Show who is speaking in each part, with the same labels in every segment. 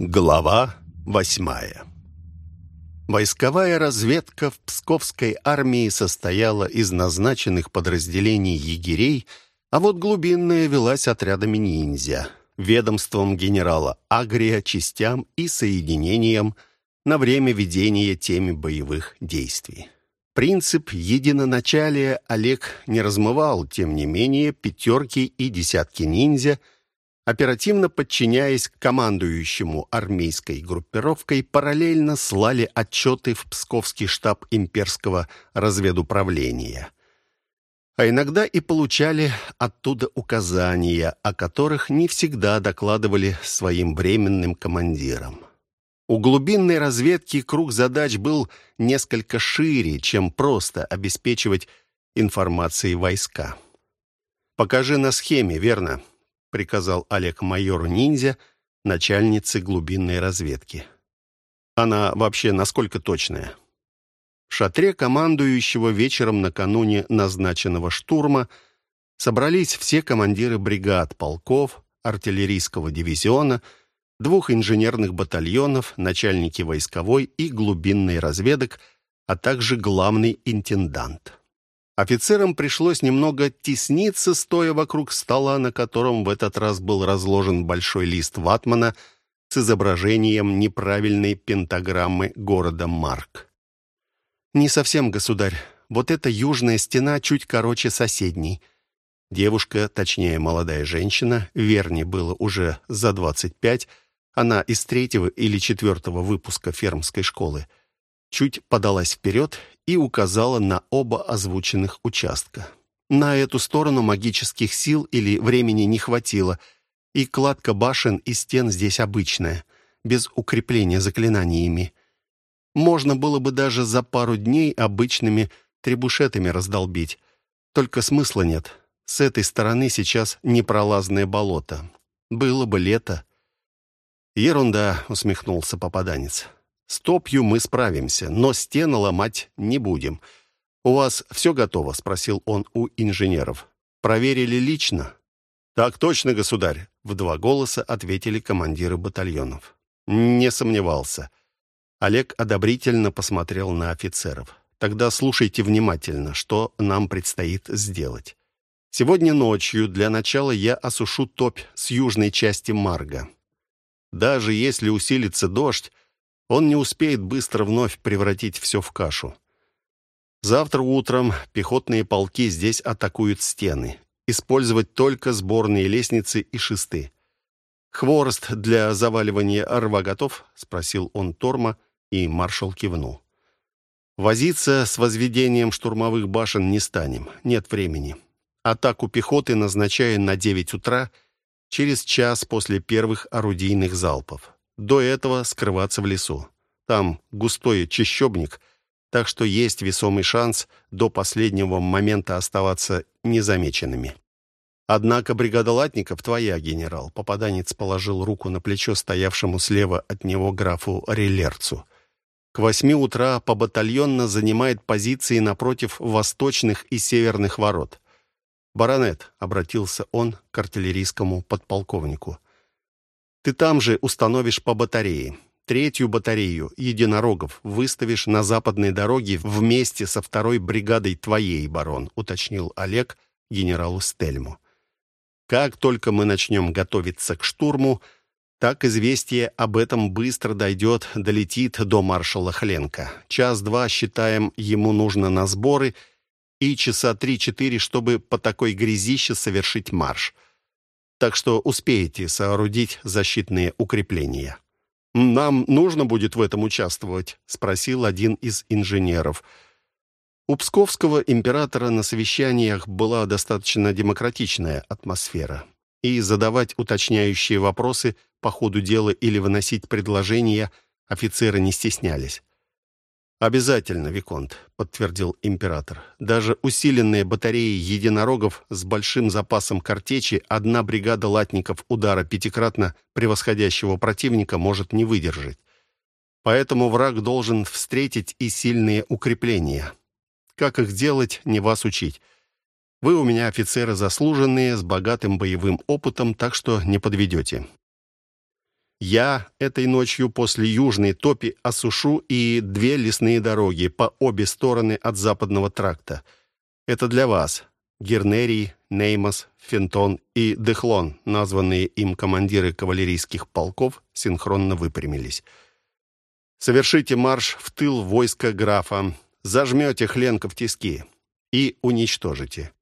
Speaker 1: Глава восьмая Войсковая разведка в Псковской армии состояла из назначенных подразделений егерей, а вот глубинная велась отрядами ниндзя, ведомством генерала Агрия, частям и соединением на время ведения теми боевых действий. Принцип единоначалия Олег не размывал, тем не менее пятерки и десятки ниндзя – оперативно подчиняясь командующему армейской группировкой, параллельно слали отчеты в Псковский штаб имперского разведуправления. А иногда и получали оттуда указания, о которых не всегда докладывали своим временным командирам. У глубинной разведки круг задач был несколько шире, чем просто обеспечивать информацией войска. «Покажи на схеме, верно?» — приказал Олег майору ниндзя, начальнице глубинной разведки. «Она вообще насколько точная?» В шатре командующего вечером накануне назначенного штурма собрались все командиры бригад, полков, артиллерийского дивизиона, двух инженерных батальонов, начальники войсковой и глубинной разведок, а также главный интендант. Офицерам пришлось немного тесниться, стоя вокруг стола, на котором в этот раз был разложен большой лист ватмана с изображением неправильной пентаграммы города Марк. «Не совсем, государь. Вот эта южная стена чуть короче соседней». Девушка, точнее молодая женщина, Верни было уже за 25, она из третьего или четвертого выпуска фермской школы, чуть подалась вперед и указала на оба озвученных участка. На эту сторону магических сил или времени не хватило, и кладка башен и стен здесь обычная, без укрепления заклинаниями. Можно было бы даже за пару дней обычными требушетами раздолбить. Только смысла нет. С этой стороны сейчас непролазное болото. Было бы лето. «Ерунда», — усмехнулся попаданец. С топью мы справимся, но стены ломать не будем. У вас все готово?» — спросил он у инженеров. «Проверили лично?» «Так точно, государь», — в два голоса ответили командиры батальонов. «Не сомневался». Олег одобрительно посмотрел на офицеров. «Тогда слушайте внимательно, что нам предстоит сделать. Сегодня ночью для начала я осушу топь с южной части Марга. Даже если усилится дождь, он не успеет быстро вновь превратить все в кашу. Завтра утром пехотные полки здесь атакуют стены. Использовать только сборные лестницы и шесты. «Хворост для заваливания рва готов?» — спросил он Торма, и маршал кивнул. «Возиться с возведением штурмовых башен не станем. Нет времени. Атаку пехоты назначаю на 9 утра, через час после первых орудийных залпов. До этого скрываться в лесу. Там густой чащобник, так что есть весомый шанс до последнего момента оставаться незамеченными. Однако бригада латников твоя, генерал. Попаданец положил руку на плечо стоявшему слева от него графу Релерцу. К восьми утра побатальонно занимает позиции напротив восточных и северных ворот. «Баронет», — обратился он к артиллерийскому подполковнику, ты там же установишь по батарее. Третью батарею единорогов выставишь на западной дороге вместе со второй бригадой твоей, барон», уточнил Олег генералу Стельму. «Как только мы начнем готовиться к штурму, так известие об этом быстро дойдет, долетит до маршала Хленка. Час-два, считаем, ему нужно на сборы, и часа три-четыре, чтобы по такой грязище совершить марш так что успеете соорудить защитные укрепления. «Нам нужно будет в этом участвовать?» — спросил один из инженеров. У псковского императора на совещаниях была достаточно демократичная атмосфера, и задавать уточняющие вопросы по ходу дела или выносить предложения офицеры не стеснялись. «Обязательно, Виконт», — подтвердил император. «Даже усиленные батареи единорогов с большим запасом картечи одна бригада латников удара пятикратно превосходящего противника может не выдержать. Поэтому враг должен встретить и сильные укрепления. Как их делать, не вас учить. Вы у меня офицеры заслуженные, с богатым боевым опытом, так что не подведете». Я этой ночью после Южной топи осушу и две лесные дороги по обе стороны от западного тракта. Это для вас. Гернерий, Неймос, Фентон и Дехлон, названные им командиры кавалерийских полков, синхронно выпрямились. Совершите марш в тыл войска графа, зажмете Хленка в тиски и уничтожите.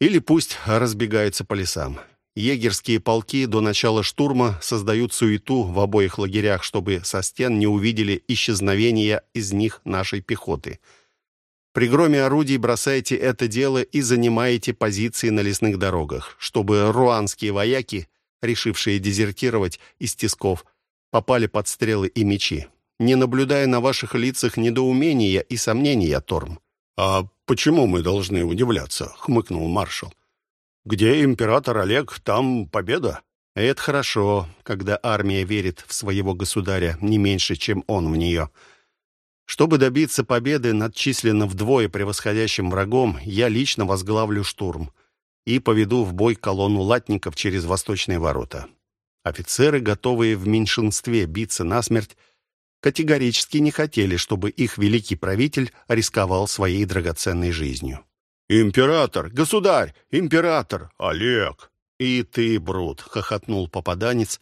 Speaker 1: Или пусть разбегаются по лесам. Егерские полки до начала штурма создают суету в обоих лагерях, чтобы со стен не увидели исчезновения из них нашей пехоты. При громе орудий бросайте это дело и занимаете позиции на лесных дорогах, чтобы руанские вояки, решившие дезертировать из тисков, попали под стрелы и мечи, не наблюдая на ваших лицах недоумения и сомнения, Торм.
Speaker 2: «А почему мы должны удивляться?» — хмыкнул маршал. «Где император Олег, там победа».
Speaker 1: «Это хорошо, когда армия верит в своего государя не меньше, чем он в нее». Чтобы добиться победы над численно вдвое превосходящим врагом, я лично возглавлю штурм и поведу в бой колонну латников через восточные ворота. Офицеры, готовые в меньшинстве биться насмерть, категорически не хотели, чтобы их великий правитель рисковал своей драгоценной жизнью.
Speaker 2: «Император! Государь! Император! Олег!»
Speaker 1: «И ты, Брут!» — хохотнул попаданец,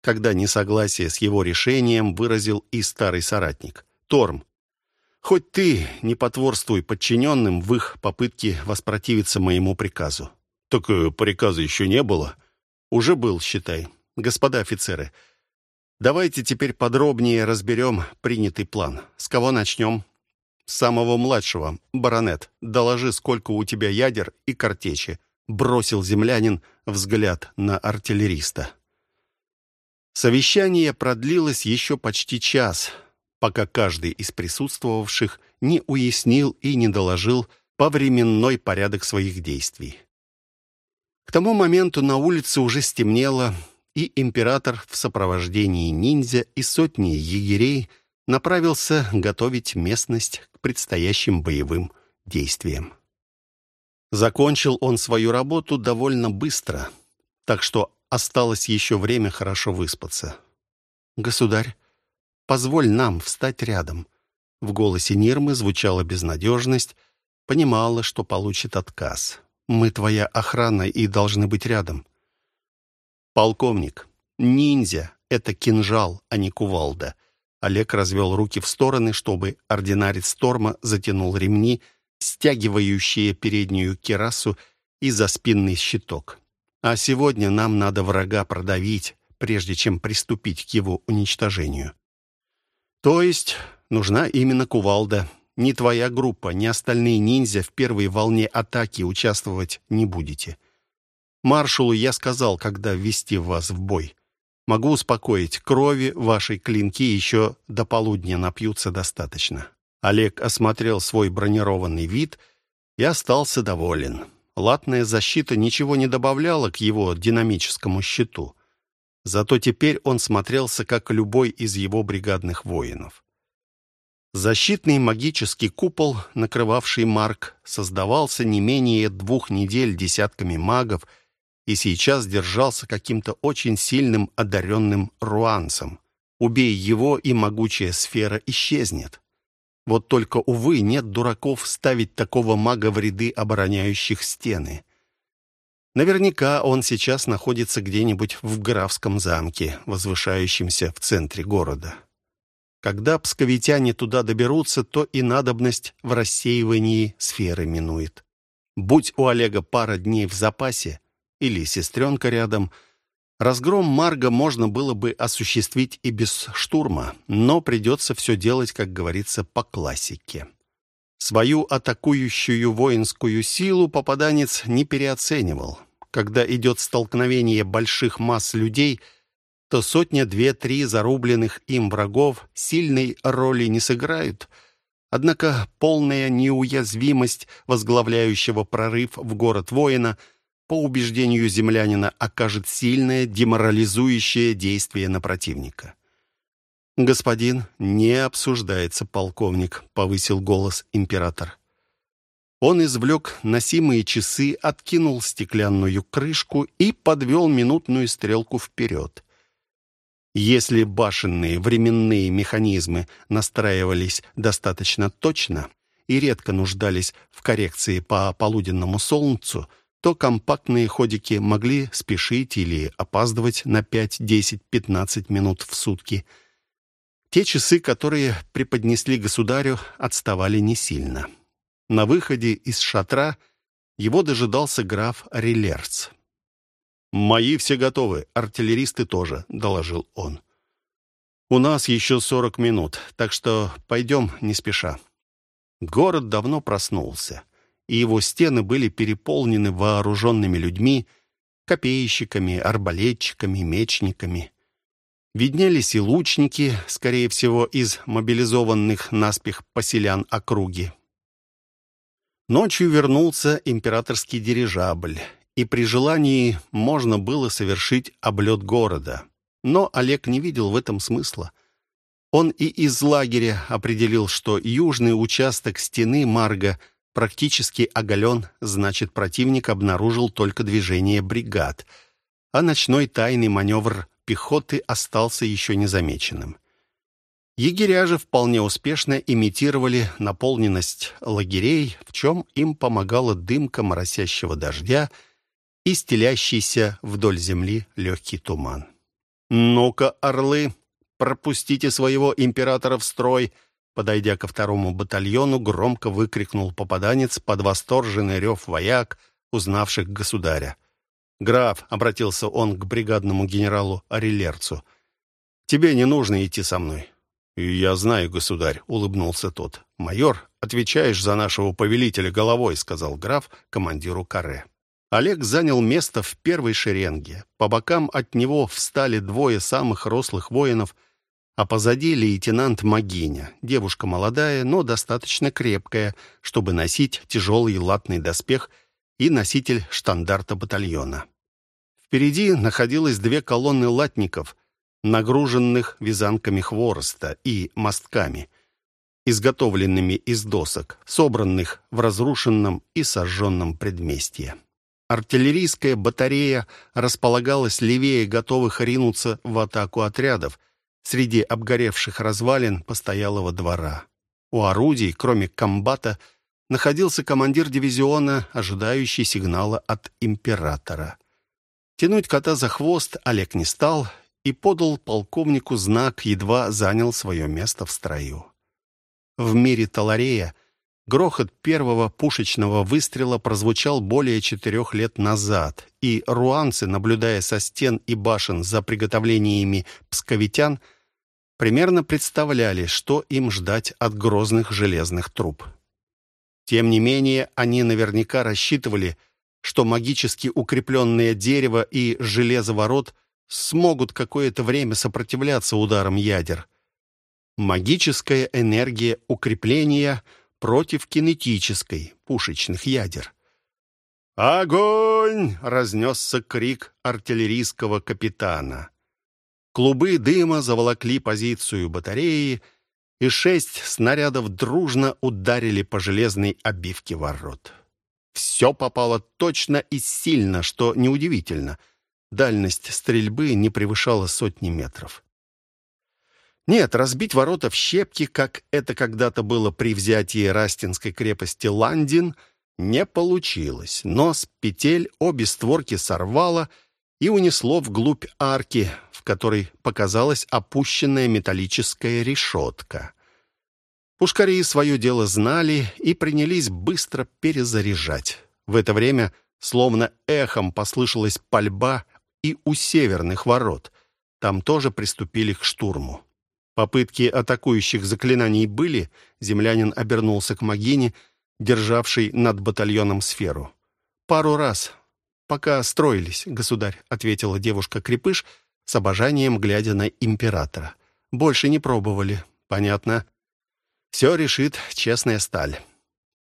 Speaker 1: когда несогласие с его решением выразил и старый соратник. «Торм, хоть ты не потворствуй подчиненным в их попытке воспротивиться моему приказу».
Speaker 2: «Так э, приказа еще не было?»
Speaker 1: «Уже был, считай. Господа офицеры, — Давайте теперь подробнее разберем принятый план. С кого начнем? Самого младшего. Баронет, доложи, сколько у тебя ядер и картечи. Бросил землянин взгляд на артиллериста. Совещание продлилось еще почти час, пока каждый из присутствовавших не уяснил и не доложил повременной порядок своих действий. К тому моменту на улице уже стемнело, и император в сопровождении ниндзя и сотни егерей направился готовить местность к предстоящим боевым действиям. Закончил он свою работу довольно быстро, так что осталось еще время хорошо выспаться. «Государь, позволь нам встать рядом». В голосе Нирмы звучала безнадежность, понимала, что получит отказ. «Мы твоя охрана и должны быть рядом». «Полковник, ниндзя — это кинжал, а не кувалда». Олег развел руки в стороны, чтобы ординарец Торма затянул ремни, стягивающие переднюю керасу и за спинный щиток. «А сегодня нам надо врага продавить, прежде чем приступить к его уничтожению». «То есть нужна именно кувалда. Ни твоя группа, ни остальные ниндзя в первой волне атаки участвовать не будете». Маршалу я сказал, когда ввести вас в бой. Могу успокоить, крови вашей клинки еще до полудня напьются достаточно». Олег осмотрел свой бронированный вид и остался доволен. Латная защита ничего не добавляла к его динамическому щиту. Зато теперь он смотрелся, как любой из его бригадных воинов. Защитный магический купол, накрывавший Марк, создавался не менее двух недель десятками магов — и сейчас держался каким-то очень сильным одаренным руанцем. Убей его, и могучая сфера исчезнет. Вот только, увы, нет дураков ставить такого мага в ряды обороняющих стены. Наверняка он сейчас находится где-нибудь в графском замке, возвышающемся в центре города. Когда псковитяне туда доберутся, то и надобность в рассеивании сферы минует. Будь у Олега пара дней в запасе, или сестренка рядом. Разгром Марга можно было бы осуществить и без штурма, но придется все делать, как говорится, по классике. Свою атакующую воинскую силу попаданец не переоценивал. Когда идет столкновение больших масс людей, то сотня, две, три зарубленных им врагов сильной роли не сыграют. Однако полная неуязвимость возглавляющего прорыв в город воина – по убеждению землянина, окажет сильное деморализующее действие на противника. «Господин, не обсуждается, полковник», — повысил голос император. Он извлек носимые часы, откинул стеклянную крышку и подвел минутную стрелку вперед. Если башенные временные механизмы настраивались достаточно точно и редко нуждались в коррекции по полуденному солнцу, то компактные ходики могли спешить или опаздывать на 5, 10, 15 минут в сутки. Те часы, которые преподнесли государю, отставали не сильно. На выходе из шатра его дожидался граф Рилерц. «Мои все готовы, артиллеристы тоже», — доложил он. «У нас еще сорок минут, так что пойдем не спеша». Город давно проснулся, и его стены были переполнены вооруженными людьми, копейщиками, арбалетчиками, мечниками. Виднелись и лучники, скорее всего, из мобилизованных наспех поселян округи. Ночью вернулся императорский дирижабль, и при желании можно было совершить облет города. Но Олег не видел в этом смысла. Он и из лагеря определил, что южный участок стены Марга практически оголен, значит, противник обнаружил только движение бригад, а ночной тайный маневр пехоты остался еще незамеченным. Егеря же вполне успешно имитировали наполненность лагерей, в чем им помогала дымка моросящего дождя и стелящийся вдоль земли легкий туман. «Ну-ка, орлы, пропустите своего императора в строй!» Подойдя ко второму батальону, громко выкрикнул попаданец под восторженный рев вояк, узнавших государя. «Граф», — обратился он к бригадному генералу Арилерцу, — «тебе не нужно идти со мной». «Я знаю, государь», — улыбнулся тот. «Майор, отвечаешь за нашего повелителя головой», — сказал граф командиру каре. Олег занял место в первой шеренге. По бокам от него встали двое самых рослых воинов, а позади лейтенант Магиня, девушка молодая, но достаточно крепкая, чтобы носить тяжелый латный доспех и носитель штандарта батальона. Впереди находилось две колонны латников, нагруженных вязанками хвороста и мостками, изготовленными из досок, собранных в разрушенном и сожженном предместье. Артиллерийская батарея располагалась левее готовых ринуться в атаку отрядов среди обгоревших развалин постоялого двора. У орудий, кроме комбата, находился командир дивизиона, ожидающий сигнала от императора. Тянуть кота за хвост Олег не стал и подал полковнику знак, едва занял свое место в строю. В мире Таларея Грохот первого пушечного выстрела прозвучал более четырех лет назад, и руанцы, наблюдая со стен и башен за приготовлениями псковитян, примерно представляли, что им ждать от грозных железных труб. Тем не менее, они наверняка рассчитывали, что магически укрепленное дерево и железоворот смогут какое-то время сопротивляться ударам ядер. Магическая энергия укрепления — против кинетической пушечных ядер. «Огонь!» — разнесся крик артиллерийского капитана. Клубы дыма заволокли позицию батареи, и шесть снарядов дружно ударили по железной обивке ворот. Все попало точно и сильно, что неудивительно. Дальность стрельбы не превышала сотни метров. Нет, разбить ворота в щепки, как это когда-то было при взятии Растинской крепости Ландин, не получилось, но с петель обе створки сорвало и унесло вглубь арки, в которой показалась опущенная металлическая решетка. Пушкари свое дело знали и принялись быстро перезаряжать. В это время словно эхом послышалась пальба и у северных ворот. Там тоже приступили к штурму. Попытки атакующих заклинаний были, землянин обернулся к Магине, державшей над батальоном сферу. «Пару раз, пока строились, государь», — ответила девушка-крепыш, с обожанием глядя на императора. «Больше не пробовали. Понятно. Все решит честная сталь».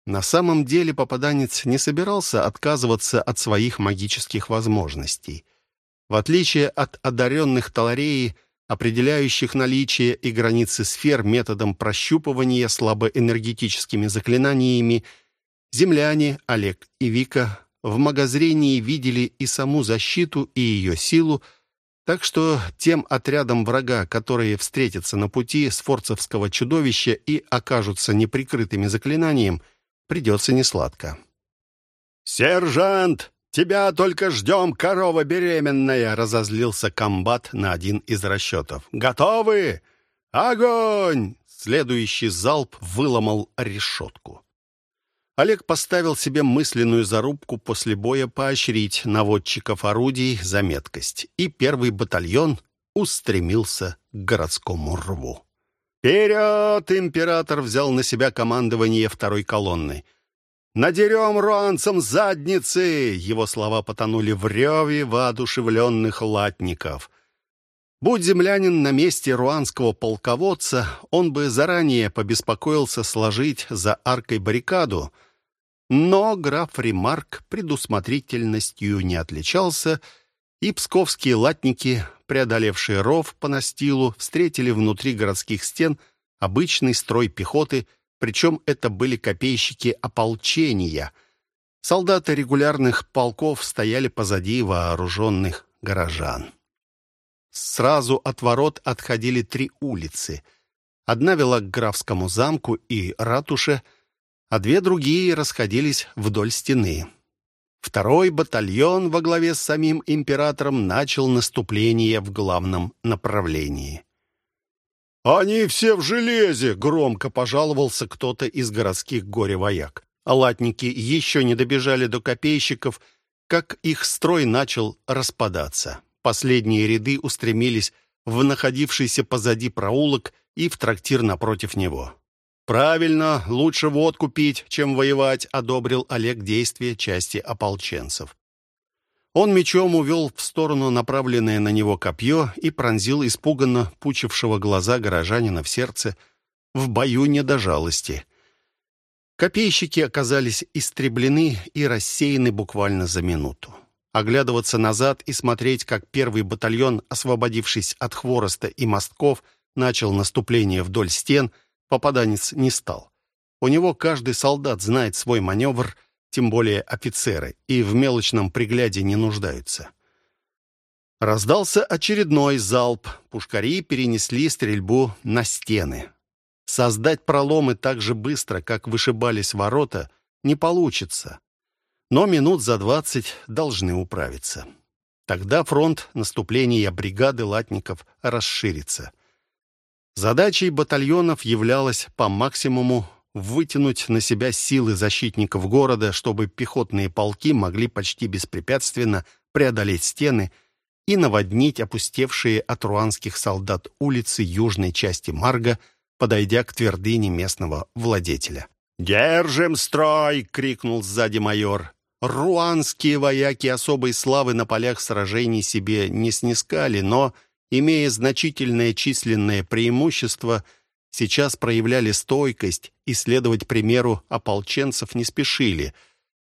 Speaker 1: На самом деле попаданец не собирался отказываться от своих магических возможностей. В отличие от одаренных Талареи, определяющих наличие и границы сфер методом прощупывания слабоэнергетическими заклинаниями, земляне Олег и Вика в магозрении видели и саму защиту, и ее силу, Так что тем отрядам врага, которые встретятся на пути сфорцевского чудовища и окажутся неприкрытыми заклинанием, придется несладко.
Speaker 2: «Сержант, тебя только ждем, корова беременная!» — разозлился комбат на один из расчетов. «Готовы? Огонь!» Следующий залп выломал решетку.
Speaker 1: Олег поставил себе мысленную зарубку после боя поощрить наводчиков орудий за меткость, и первый батальон устремился к городскому рву. «Вперед!» — император взял на себя командование второй колонны. «Надерем руанцам задницы!» — его слова потонули в реве воодушевленных латников. Будь землянин на месте руанского полководца, он бы заранее побеспокоился сложить за аркой баррикаду. Но граф Ремарк предусмотрительностью не отличался, и псковские латники, преодолевшие ров по настилу, встретили внутри городских стен обычный строй пехоты, причем это были копейщики ополчения. Солдаты регулярных полков стояли позади вооруженных горожан. Сразу от ворот отходили три улицы. Одна вела к графскому замку и ратуше, а две другие расходились вдоль стены. Второй батальон во главе с самим императором начал наступление в главном направлении.
Speaker 2: «Они все в железе!» — громко пожаловался кто-то из городских горе-вояк.
Speaker 1: А латники еще не добежали до копейщиков, как их строй начал распадаться. Последние ряды устремились в находившийся позади проулок и в трактир напротив него. «Правильно, лучше водку пить, чем воевать», — одобрил Олег действия части ополченцев. Он мечом увел в сторону направленное на него копье и пронзил испуганно пучившего глаза горожанина в сердце. В бою не до жалости. Копейщики оказались истреблены и рассеяны буквально за минуту. Оглядываться назад и смотреть, как первый батальон, освободившись от хвороста и мостков, начал наступление вдоль стен, попаданец не стал. У него каждый солдат знает свой маневр, тем более офицеры, и в мелочном пригляде не нуждаются. Раздался очередной залп. Пушкари перенесли стрельбу на стены. Создать проломы так же быстро, как вышибались ворота, не получится но минут за двадцать должны управиться. Тогда фронт наступления бригады латников расширится. Задачей батальонов являлось по максимуму вытянуть на себя силы защитников города, чтобы пехотные полки могли почти беспрепятственно преодолеть стены и наводнить опустевшие от руанских солдат улицы южной части Марга, подойдя к твердыне местного владетеля.
Speaker 2: «Держим строй!» — крикнул сзади майор.
Speaker 1: Руанские вояки особой славы на полях сражений себе не снискали, но, имея значительное численное преимущество, сейчас проявляли стойкость и следовать примеру ополченцев не спешили,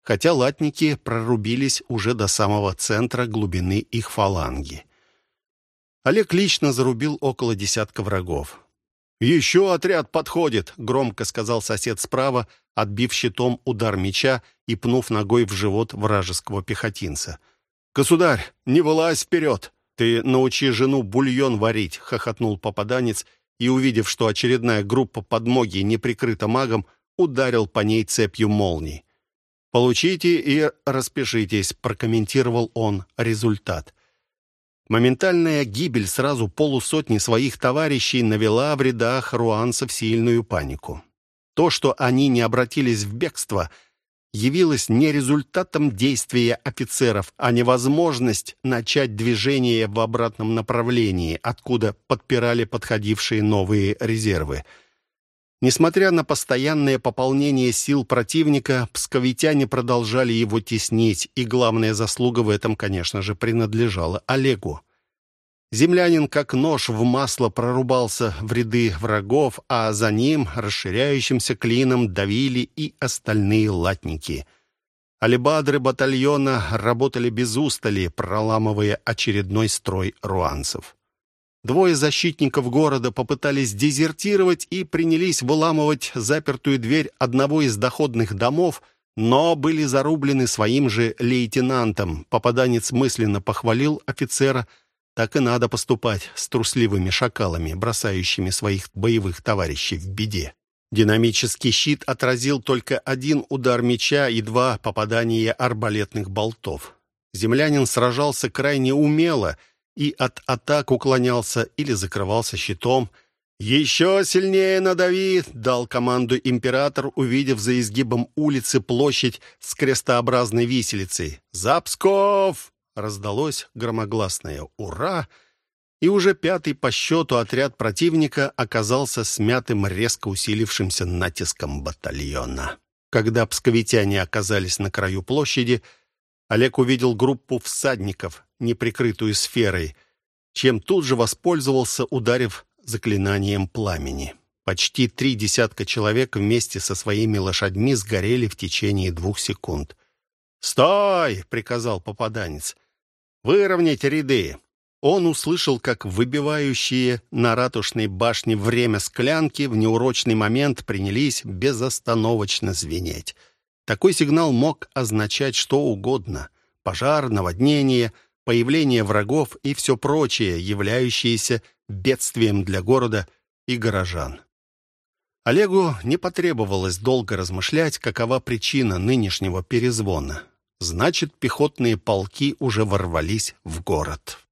Speaker 1: хотя латники прорубились уже до самого центра глубины их фаланги. Олег лично зарубил около десятка врагов.
Speaker 2: «Еще отряд подходит», — громко сказал сосед справа, отбив щитом удар меча и пнув ногой в живот вражеского пехотинца. «Государь, не вылазь вперед! Ты научи жену бульон варить», — хохотнул попаданец и, увидев, что очередная группа подмоги не прикрыта магом, ударил по ней цепью молний. «Получите и распишитесь», — прокомментировал он результат. Моментальная гибель сразу полусотни своих товарищей навела в рядах руанцев сильную панику. То, что они не обратились в бегство, явилось не результатом действия офицеров, а невозможность начать движение в обратном направлении, откуда подпирали подходившие новые резервы – Несмотря на постоянное пополнение сил противника, псковитяне продолжали его теснить, и главная заслуга в этом, конечно же, принадлежала Олегу. Землянин как нож в масло прорубался в ряды врагов, а за ним расширяющимся клином давили и остальные латники. Алибадры батальона работали без устали, проламывая очередной строй руанцев. Двое защитников города попытались дезертировать и принялись выламывать запертую дверь одного из доходных домов, но были зарублены своим же лейтенантом. Попаданец мысленно похвалил офицера,
Speaker 1: Так и надо поступать с трусливыми шакалами, бросающими своих боевых товарищей в беде. Динамический щит отразил только один удар меча и два попадания арбалетных болтов. Землянин сражался крайне умело и от атак уклонялся или закрывался щитом. «Еще сильнее надави!» — дал команду император, увидев за изгибом улицы площадь с крестообразной виселицей. «За Псков!» — раздалось громогласное «Ура!» и уже пятый по счету отряд противника оказался смятым резко усилившимся натиском батальона. Когда псковитяне оказались на краю площади, Олег увидел группу всадников, неприкрытую сферой, чем тут же воспользовался, ударив заклинанием пламени. Почти три десятка человек вместе со своими лошадьми сгорели в течение двух секунд. «Стой!» — приказал попаданец. «Выровнять ряды!» Он услышал, как выбивающие на ратушной башне время склянки в неурочный момент принялись безостановочно звенеть. Такой сигнал мог означать что угодно — пожар, наводнение, появление врагов и все прочее, являющееся бедствием для города и горожан. Олегу не потребовалось долго размышлять, какова причина нынешнего перезвона. Значит, пехотные полки уже ворвались в город.